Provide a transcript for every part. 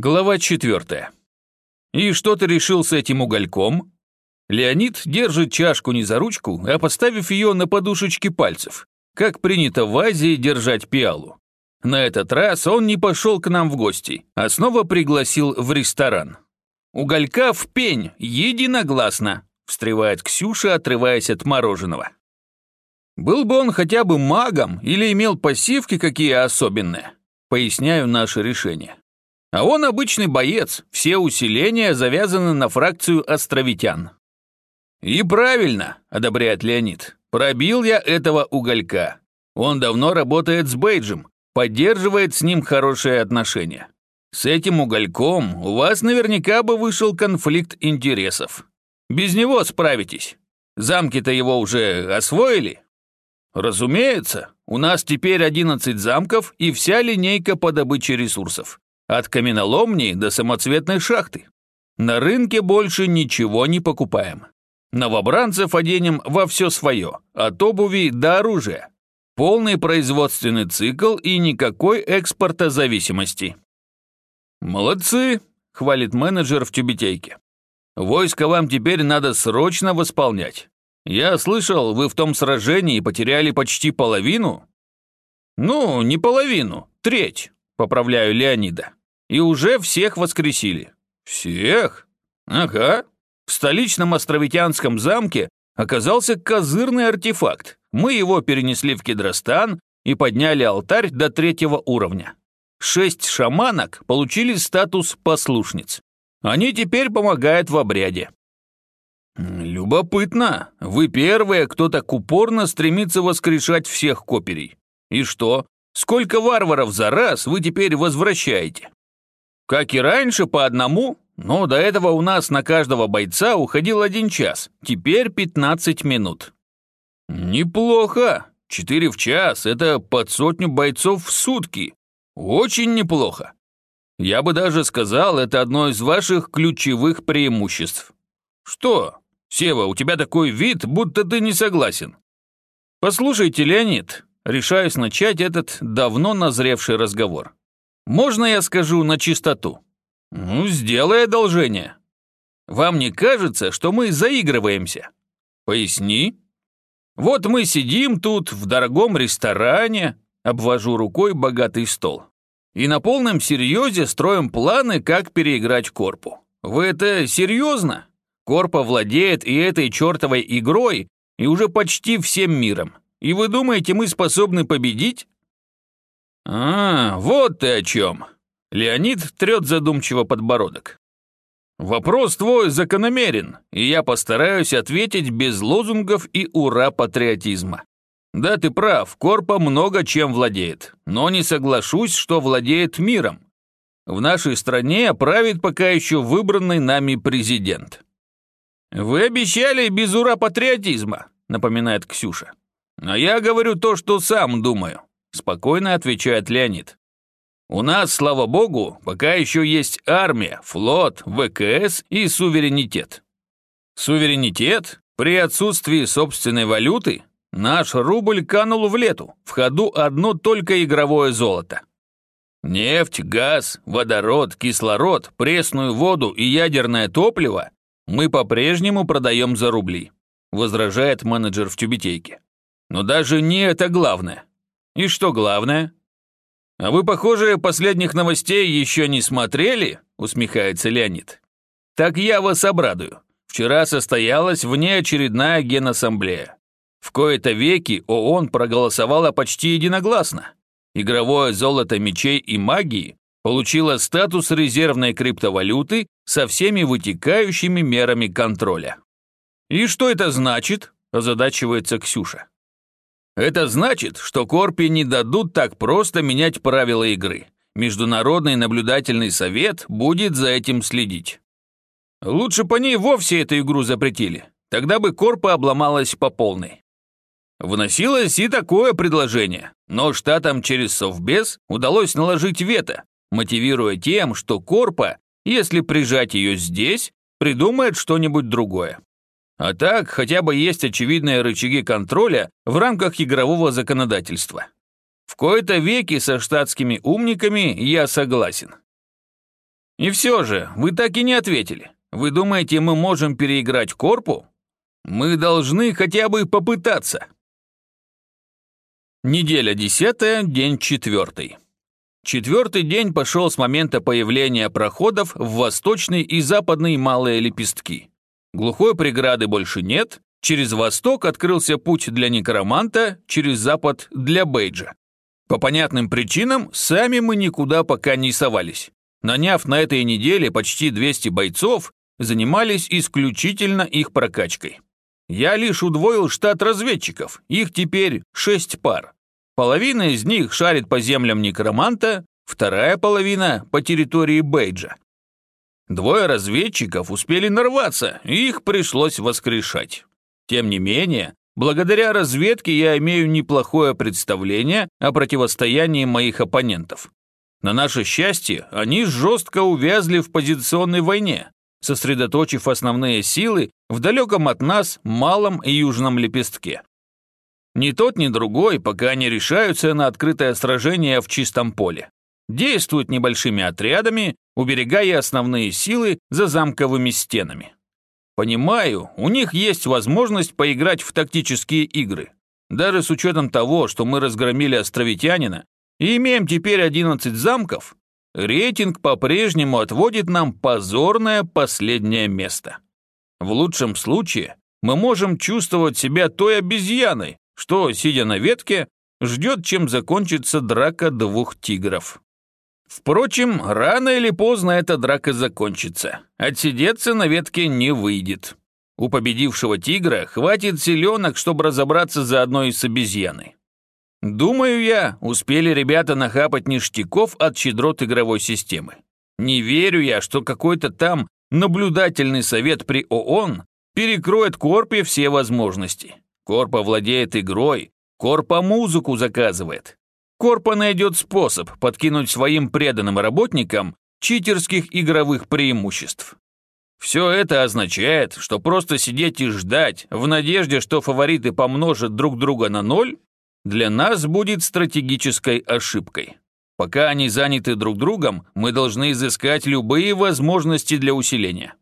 Глава четвертая. «И что ты решил с этим угольком?» Леонид держит чашку не за ручку, а поставив ее на подушечки пальцев, как принято в Азии держать пиалу. На этот раз он не пошел к нам в гости, а снова пригласил в ресторан. «Уголька в пень, единогласно», – встревает Ксюша, отрываясь от мороженого. «Был бы он хотя бы магом или имел пассивки какие особенные», – поясняю наше решение. А он обычный боец, все усиления завязаны на фракцию островитян. «И правильно», — одобряет Леонид, — «пробил я этого уголька. Он давно работает с Бейджем, поддерживает с ним хорошие отношения. С этим угольком у вас наверняка бы вышел конфликт интересов. Без него справитесь. Замки-то его уже освоили?» «Разумеется, у нас теперь 11 замков и вся линейка по добыче ресурсов. От каменоломни до самоцветной шахты. На рынке больше ничего не покупаем. Новобранцев оденем во все свое, от обуви до оружия. Полный производственный цикл и никакой экспортозависимости. «Молодцы!» — хвалит менеджер в тюбетейке. «Войско вам теперь надо срочно восполнять. Я слышал, вы в том сражении потеряли почти половину?» «Ну, не половину, треть», — поправляю Леонида и уже всех воскресили. Всех? Ага. В столичном островитянском замке оказался козырный артефакт. Мы его перенесли в Кедростан и подняли алтарь до третьего уровня. Шесть шаманок получили статус послушниц. Они теперь помогают в обряде. Любопытно. Вы первые, кто так упорно стремится воскрешать всех коперей. И что? Сколько варваров за раз вы теперь возвращаете? Как и раньше, по одному, но до этого у нас на каждого бойца уходил один час, теперь 15 минут. Неплохо. Четыре в час – это под сотню бойцов в сутки. Очень неплохо. Я бы даже сказал, это одно из ваших ключевых преимуществ. Что? Сева, у тебя такой вид, будто ты не согласен. Послушайте, Леонид, решаюсь начать этот давно назревший разговор. Можно я скажу на чистоту? Ну, сделай одолжение. Вам не кажется, что мы заигрываемся? Поясни. Вот мы сидим тут в дорогом ресторане, обвожу рукой богатый стол. И на полном серьезе строим планы, как переиграть Корпу. Вы это серьезно? Корпа владеет и этой чертовой игрой, и уже почти всем миром. И вы думаете, мы способны победить? «А, вот ты о чем!» Леонид трет задумчиво подбородок. «Вопрос твой закономерен, и я постараюсь ответить без лозунгов и ура-патриотизма. Да, ты прав, Корпа много чем владеет, но не соглашусь, что владеет миром. В нашей стране правит пока еще выбранный нами президент». «Вы обещали без ура-патриотизма», напоминает Ксюша. «А я говорю то, что сам думаю спокойно отвечает Леонид. У нас, слава богу, пока еще есть армия, флот, ВКС и суверенитет. Суверенитет? При отсутствии собственной валюты? Наш рубль канул в лету, в ходу одно только игровое золото. Нефть, газ, водород, кислород, пресную воду и ядерное топливо мы по-прежнему продаем за рубли, возражает менеджер в тюбетейке. Но даже не это главное. И что главное? А вы, похоже, последних новостей еще не смотрели? Усмехается Леонид. Так я вас обрадую. Вчера состоялась внеочередная генассамблея. В кои-то веки ООН проголосовала почти единогласно. Игровое золото мечей и магии получило статус резервной криптовалюты со всеми вытекающими мерами контроля. «И что это значит?» – озадачивается Ксюша. Это значит, что Корпи не дадут так просто менять правила игры. Международный наблюдательный совет будет за этим следить. Лучше по ней вовсе эту игру запретили. Тогда бы Корпа обломалась по полной. Вносилось и такое предложение, но штатам через Совбез удалось наложить вето, мотивируя тем, что Корпа, если прижать ее здесь, придумает что-нибудь другое. А так, хотя бы есть очевидные рычаги контроля в рамках игрового законодательства. В кои-то веки со штатскими умниками я согласен. И все же, вы так и не ответили. Вы думаете, мы можем переиграть Корпу? Мы должны хотя бы попытаться. Неделя десятая, день четвертый. Четвертый день пошел с момента появления проходов в восточный и западный малые лепестки. Глухой преграды больше нет, через восток открылся путь для некроманта, через запад для бейджа. По понятным причинам, сами мы никуда пока не совались. Наняв на этой неделе почти 200 бойцов, занимались исключительно их прокачкой. Я лишь удвоил штат разведчиков, их теперь шесть пар. Половина из них шарит по землям некроманта, вторая половина по территории Бейджа. Двое разведчиков успели нарваться, и их пришлось воскрешать. Тем не менее, благодаря разведке я имею неплохое представление о противостоянии моих оппонентов. На наше счастье, они жестко увязли в позиционной войне, сосредоточив основные силы в далеком от нас малом и южном лепестке. Ни тот, ни другой пока не решаются на открытое сражение в чистом поле. Действуют небольшими отрядами, уберегая основные силы за замковыми стенами. Понимаю, у них есть возможность поиграть в тактические игры. Даже с учетом того, что мы разгромили островитянина и имеем теперь 11 замков, рейтинг по-прежнему отводит нам позорное последнее место. В лучшем случае мы можем чувствовать себя той обезьяной, что, сидя на ветке, ждет, чем закончится драка двух тигров. Впрочем, рано или поздно эта драка закончится. Отсидеться на ветке не выйдет. У победившего тигра хватит селенок, чтобы разобраться заодно и с обезьяной. Думаю я, успели ребята нахапать ништяков от щедрот игровой системы. Не верю я, что какой-то там наблюдательный совет при ООН перекроет Корпе все возможности. Корпа владеет игрой, Корпа музыку заказывает. Корпа найдет способ подкинуть своим преданным работникам читерских игровых преимуществ. Все это означает, что просто сидеть и ждать, в надежде, что фавориты помножат друг друга на ноль, для нас будет стратегической ошибкой. Пока они заняты друг другом, мы должны изыскать любые возможности для усиления.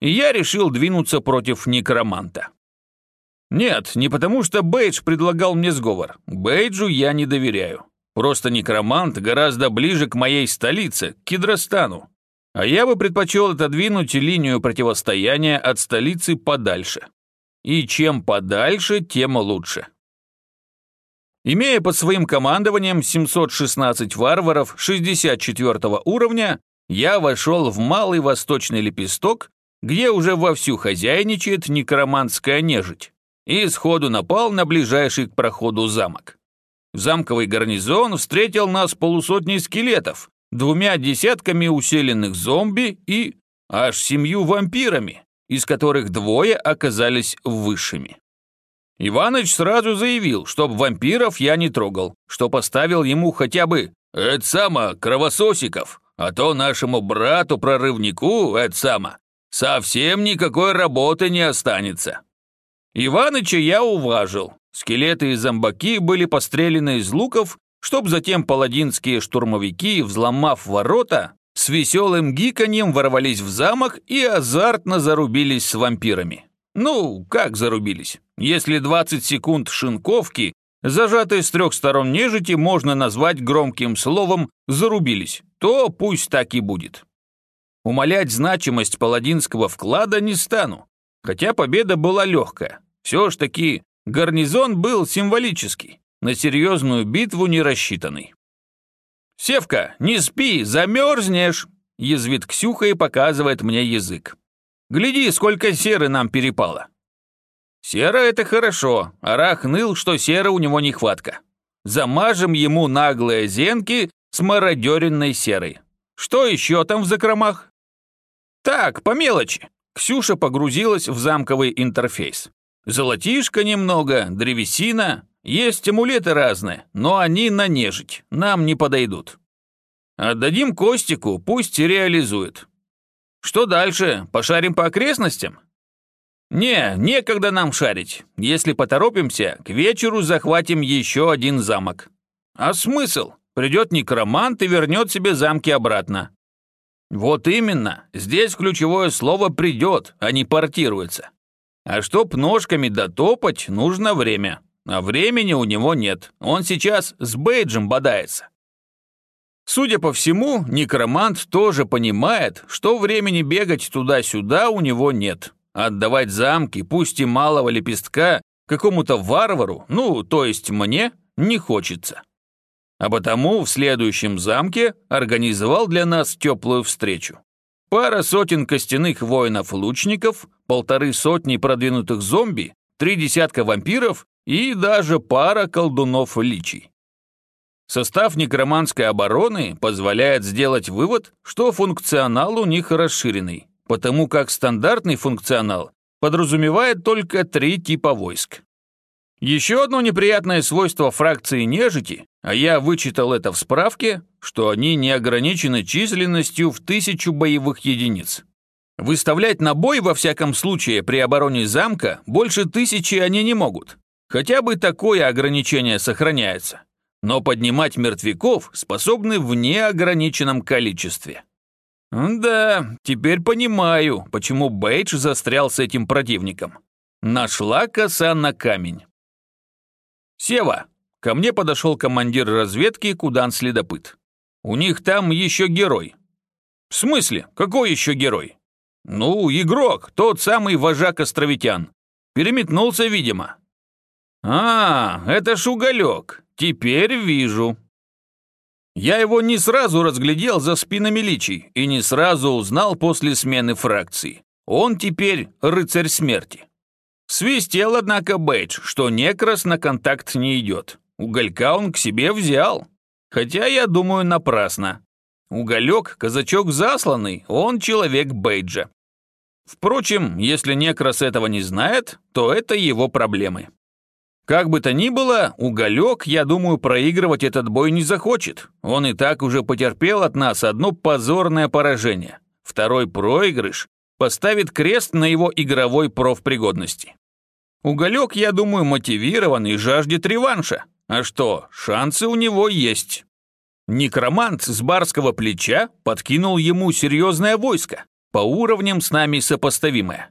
И я решил двинуться против некроманта. Нет, не потому что Бейдж предлагал мне сговор. Бейджу я не доверяю. Просто некромант гораздо ближе к моей столице, к Кедростану. А я бы предпочел отодвинуть линию противостояния от столицы подальше. И чем подальше, тем лучше. Имея под своим командованием 716 варваров 64 уровня, я вошел в Малый Восточный Лепесток, где уже вовсю хозяйничает некроманская нежить, и сходу напал на ближайший к проходу замок. Замковый гарнизон встретил нас полусотней скелетов, двумя десятками усиленных зомби и аж семью вампирами, из которых двое оказались высшими. Иваныч сразу заявил, чтоб вампиров я не трогал, что поставил ему хотя бы «это само, кровососиков», а то нашему брату-прорывнику, это само, совсем никакой работы не останется. Иваныча я уважил. Скелеты и зомбаки были пострелены из луков, чтоб затем паладинские штурмовики, взломав ворота, с веселым гиканьем ворвались в замок и азартно зарубились с вампирами. Ну, как зарубились? Если 20 секунд шинковки, зажатой с трех сторон нежити, можно назвать громким словом «зарубились», то пусть так и будет. Умолять значимость паладинского вклада не стану, хотя победа была легкая. Все ж таки, гарнизон был символический, на серьезную битву не рассчитанный. «Севка, не спи, замерзнешь!» язвит Ксюха и показывает мне язык. Гляди, сколько серы нам перепало. Сера — это хорошо, Арах ныл, что серы у него нехватка. Замажем ему наглые зенки с мародеренной серой. Что еще там в закромах? Так, по мелочи. Ксюша погрузилась в замковый интерфейс. Золотишко немного, древесина, есть амулеты разные, но они на нежить, нам не подойдут. Отдадим Костику, пусть реализует. Что дальше? Пошарим по окрестностям? Не, некогда нам шарить. Если поторопимся, к вечеру захватим еще один замок. А смысл? Придет некромант и вернет себе замки обратно. Вот именно, здесь ключевое слово «придет», а не «портируется». А чтоб ножками дотопать, нужно время. А времени у него нет. Он сейчас с бейджем бодается. Судя по всему, некромант тоже понимает, что времени бегать туда-сюда у него нет. Отдавать замки, пусть и малого лепестка, какому-то варвару, ну, то есть мне, не хочется. А потому в следующем замке организовал для нас теплую встречу. Пара сотен костяных воинов-лучников, полторы сотни продвинутых зомби, три десятка вампиров и даже пара колдунов-личий. Состав некроманской обороны позволяет сделать вывод, что функционал у них расширенный, потому как стандартный функционал подразумевает только три типа войск. Еще одно неприятное свойство фракции нежити, а я вычитал это в справке, что они не ограничены численностью в тысячу боевых единиц. Выставлять на бой, во всяком случае, при обороне замка больше тысячи они не могут. Хотя бы такое ограничение сохраняется. Но поднимать мертвяков способны в неограниченном количестве. Да, теперь понимаю, почему Бейдж застрял с этим противником. Нашла коса на камень. «Сева!» Ко мне подошел командир разведки Кудан-следопыт. «У них там еще герой». «В смысле? Какой еще герой?» «Ну, игрок, тот самый вожак островитян. Переметнулся, видимо». «А, это ж уголек. Теперь вижу». Я его не сразу разглядел за спинами личий и не сразу узнал после смены фракции. Он теперь рыцарь смерти. Свистел, однако, Бейдж, что некрас на контакт не идет. Уголька он к себе взял. Хотя, я думаю, напрасно. Уголек – казачок засланный, он человек Бейджа. Впрочем, если некрас этого не знает, то это его проблемы. Как бы то ни было, Уголек, я думаю, проигрывать этот бой не захочет. Он и так уже потерпел от нас одно позорное поражение. Второй проигрыш поставит крест на его игровой профпригодности. Уголек, я думаю, мотивирован и жаждет реванша. А что, шансы у него есть. Некромант с барского плеча подкинул ему серьезное войско, по уровням с нами сопоставимое.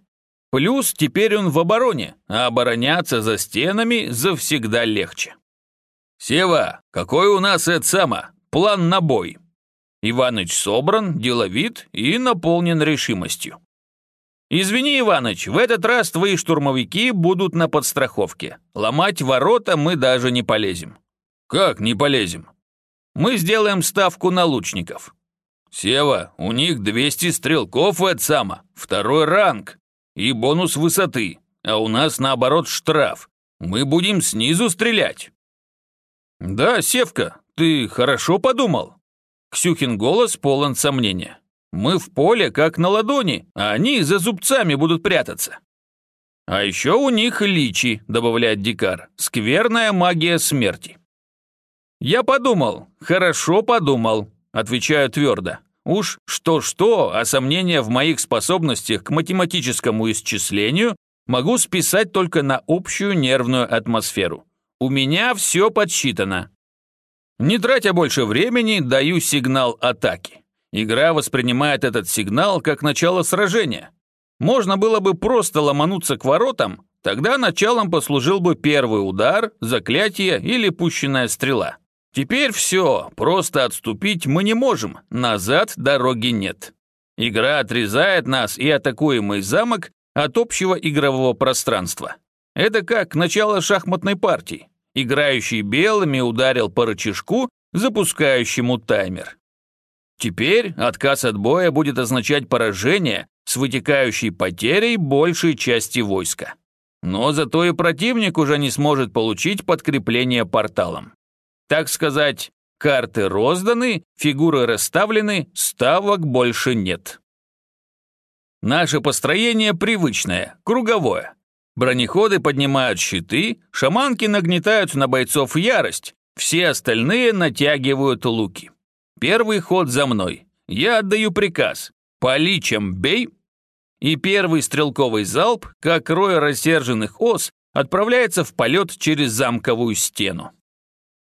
Плюс теперь он в обороне, а обороняться за стенами завсегда легче. «Сева, какой у нас это само, план на бой?» Иваныч собран, деловит и наполнен решимостью. «Извини, Иваныч, в этот раз твои штурмовики будут на подстраховке. Ломать ворота мы даже не полезем». «Как не полезем?» «Мы сделаем ставку на лучников». «Сева, у них 200 стрелков от сама, второй ранг и бонус высоты, а у нас наоборот штраф. Мы будем снизу стрелять». «Да, Севка, ты хорошо подумал?» Ксюхин голос полон сомнения. Мы в поле, как на ладони, а они за зубцами будут прятаться. А еще у них личи, добавляет Дикар, скверная магия смерти. Я подумал, хорошо подумал, отвечаю твердо. Уж что-что, а сомнения в моих способностях к математическому исчислению могу списать только на общую нервную атмосферу. У меня все подсчитано. Не тратя больше времени, даю сигнал атаки. Игра воспринимает этот сигнал как начало сражения. Можно было бы просто ломануться к воротам, тогда началом послужил бы первый удар, заклятие или пущенная стрела. Теперь все, просто отступить мы не можем, назад дороги нет. Игра отрезает нас и атакуемый замок от общего игрового пространства. Это как начало шахматной партии. Играющий белыми ударил по рычажку, запускающему таймер. Теперь отказ от боя будет означать поражение с вытекающей потерей большей части войска. Но зато и противник уже не сможет получить подкрепление порталом. Так сказать, карты розданы, фигуры расставлены, ставок больше нет. Наше построение привычное, круговое. Бронеходы поднимают щиты, шаманки нагнетают на бойцов ярость, все остальные натягивают луки. Первый ход за мной. Я отдаю приказ. По личам бей. И первый стрелковый залп, как рой рассерженных ос, отправляется в полет через замковую стену.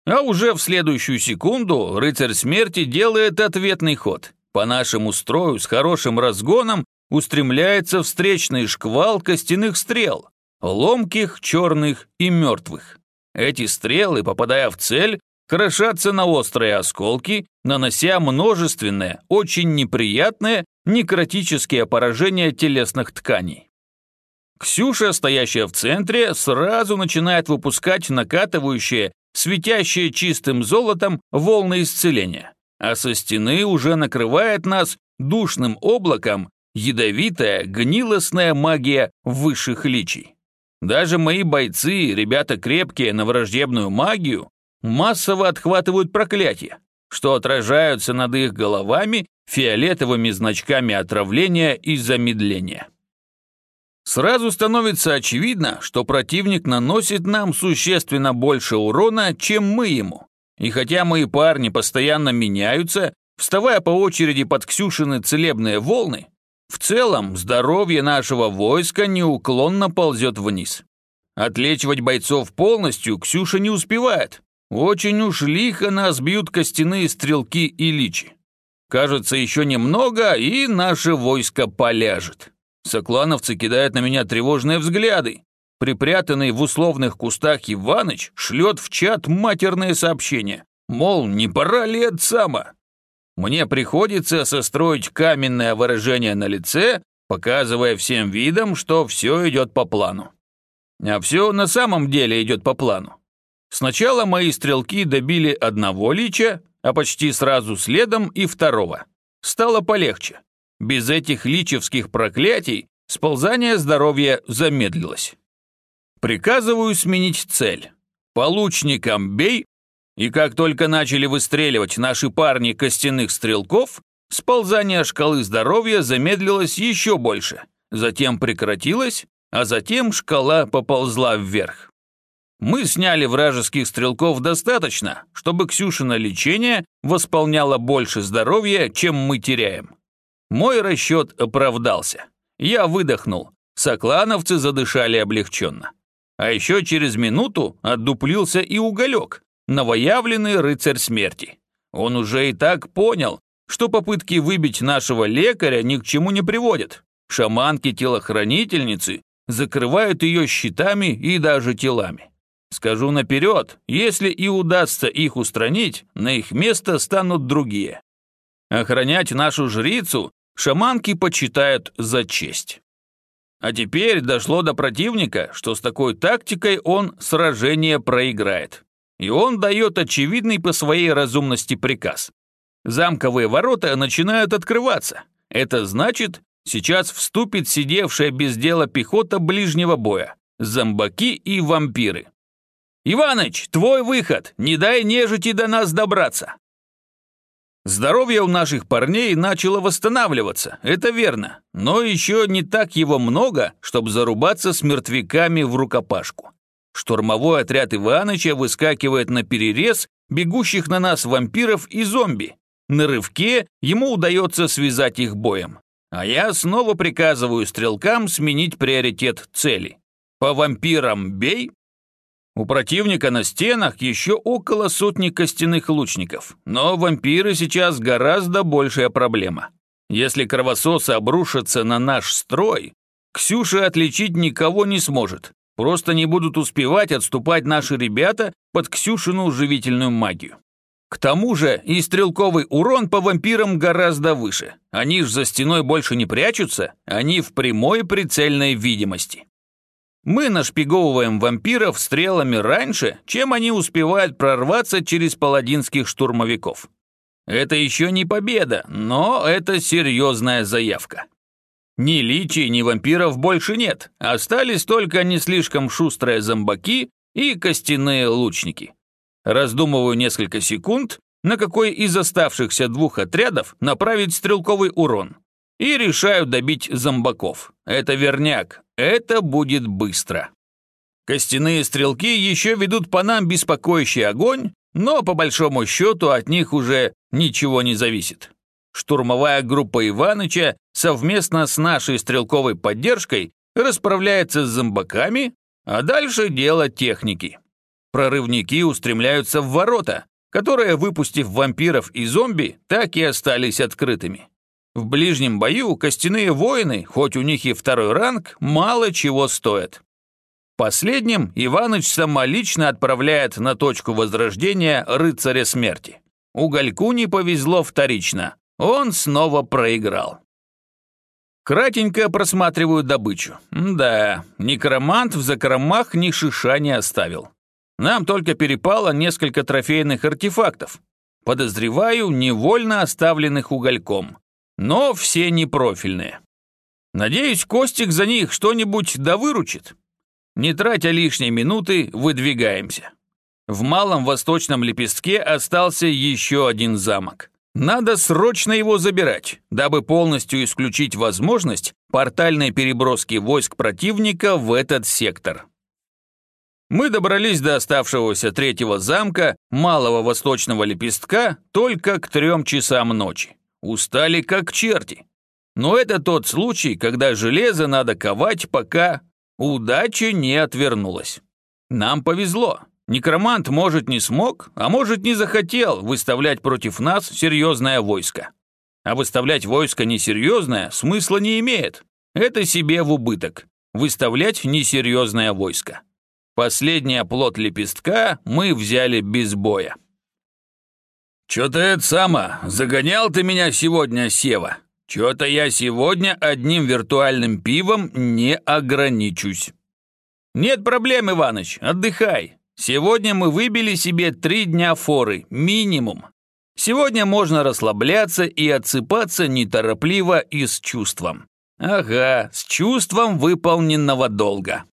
А уже в следующую секунду рыцарь смерти делает ответный ход. по нашему строю с хорошим разгоном устремляется встречный шквал костяных стрел, ломких, черных и мертвых. Эти стрелы, попадая в цель, крошатся на острые осколки, нанося множественные, очень неприятные некротические поражения телесных тканей. Ксюша, стоящая в центре, сразу начинает выпускать накатывающие, светящие чистым золотом волны исцеления, а со стены уже накрывает нас душным облаком ядовитая, гнилостная магия высших личий. Даже мои бойцы, ребята крепкие на враждебную магию, массово отхватывают проклятия, что отражаются над их головами фиолетовыми значками отравления и замедления. Сразу становится очевидно, что противник наносит нам существенно больше урона, чем мы ему. И хотя мои парни постоянно меняются, вставая по очереди под Ксюшины целебные волны, в целом здоровье нашего войска неуклонно ползет вниз. Отлечивать бойцов полностью Ксюша не успевает. Очень уж лихо нас бьют костяные стрелки и личи. Кажется, еще немного, и наше войско поляжет. Соклановцы кидают на меня тревожные взгляды. Припрятанный в условных кустах Иваныч шлет в чат матерные сообщения. Мол, не пора ли от сама? Мне приходится состроить каменное выражение на лице, показывая всем видом, что все идет по плану. А все на самом деле идет по плану. Сначала мои стрелки добили одного лича, а почти сразу следом и второго. Стало полегче. Без этих личевских проклятий сползание здоровья замедлилось. Приказываю сменить цель. По бей, и как только начали выстреливать наши парни костяных стрелков, сползание шкалы здоровья замедлилось еще больше, затем прекратилось, а затем шкала поползла вверх. Мы сняли вражеских стрелков достаточно, чтобы Ксюшина лечение восполняло больше здоровья, чем мы теряем. Мой расчет оправдался. Я выдохнул. Соклановцы задышали облегченно. А еще через минуту отдуплился и уголек, новоявленный рыцарь смерти. Он уже и так понял, что попытки выбить нашего лекаря ни к чему не приводят. Шаманки-телохранительницы закрывают ее щитами и даже телами. Скажу наперед, если и удастся их устранить, на их место станут другие. Охранять нашу жрицу шаманки почитают за честь. А теперь дошло до противника, что с такой тактикой он сражение проиграет. И он дает очевидный по своей разумности приказ. Замковые ворота начинают открываться. Это значит, сейчас вступит сидевшая без дела пехота ближнего боя, зомбаки и вампиры. «Иваныч, твой выход! Не дай нежити до нас добраться!» Здоровье у наших парней начало восстанавливаться, это верно, но еще не так его много, чтобы зарубаться с мертвяками в рукопашку. Штурмовой отряд Иваныча выскакивает на перерез бегущих на нас вампиров и зомби. На рывке ему удается связать их боем. А я снова приказываю стрелкам сменить приоритет цели. По вампирам бей, у противника на стенах еще около сотни костяных лучников, но вампиры сейчас гораздо большая проблема. Если кровососы обрушатся на наш строй, Ксюша отличить никого не сможет. Просто не будут успевать отступать наши ребята под Ксюшину живительную магию. К тому же и стрелковый урон по вампирам гораздо выше. Они ж за стеной больше не прячутся, они в прямой прицельной видимости. Мы нашпиговываем вампиров стрелами раньше, чем они успевают прорваться через паладинских штурмовиков. Это еще не победа, но это серьезная заявка. Ни личий, ни вампиров больше нет, остались только не слишком шустрые зомбаки и костяные лучники. Раздумываю несколько секунд, на какой из оставшихся двух отрядов направить стрелковый урон. И решаю добить зомбаков. Это верняк, это будет быстро. Костяные стрелки еще ведут по нам беспокоящий огонь, но по большому счету от них уже ничего не зависит. Штурмовая группа Иваныча совместно с нашей стрелковой поддержкой расправляется с зомбаками, а дальше дело техники. Прорывники устремляются в ворота, которые, выпустив вампиров и зомби, так и остались открытыми. В ближнем бою костяные воины, хоть у них и второй ранг, мало чего стоят. Последним Иваныч самолично отправляет на точку возрождения рыцаря смерти. Угольку не повезло вторично. Он снова проиграл. Кратенько просматриваю добычу. Да, некромант в закромах ни шиша не оставил. Нам только перепало несколько трофейных артефактов. Подозреваю, невольно оставленных угольком но все непрофильные. Надеюсь, Костик за них что-нибудь довыручит. Не тратя лишние минуты, выдвигаемся. В малом восточном лепестке остался еще один замок. Надо срочно его забирать, дабы полностью исключить возможность портальной переброски войск противника в этот сектор. Мы добрались до оставшегося третьего замка, малого восточного лепестка, только к трем часам ночи. Устали как черти. Но это тот случай, когда железо надо ковать, пока удача не отвернулась. Нам повезло. Некромант, может, не смог, а может, не захотел выставлять против нас серьезное войско. А выставлять войско несерьезное смысла не имеет. Это себе в убыток. Выставлять несерьезное войско. Последний оплот лепестка мы взяли без боя. «Чё-то это само, загонял ты меня сегодня, Сева. Чё-то я сегодня одним виртуальным пивом не ограничусь». «Нет проблем, Иваныч, отдыхай. Сегодня мы выбили себе три дня форы, минимум. Сегодня можно расслабляться и отсыпаться неторопливо и с чувством. Ага, с чувством выполненного долга».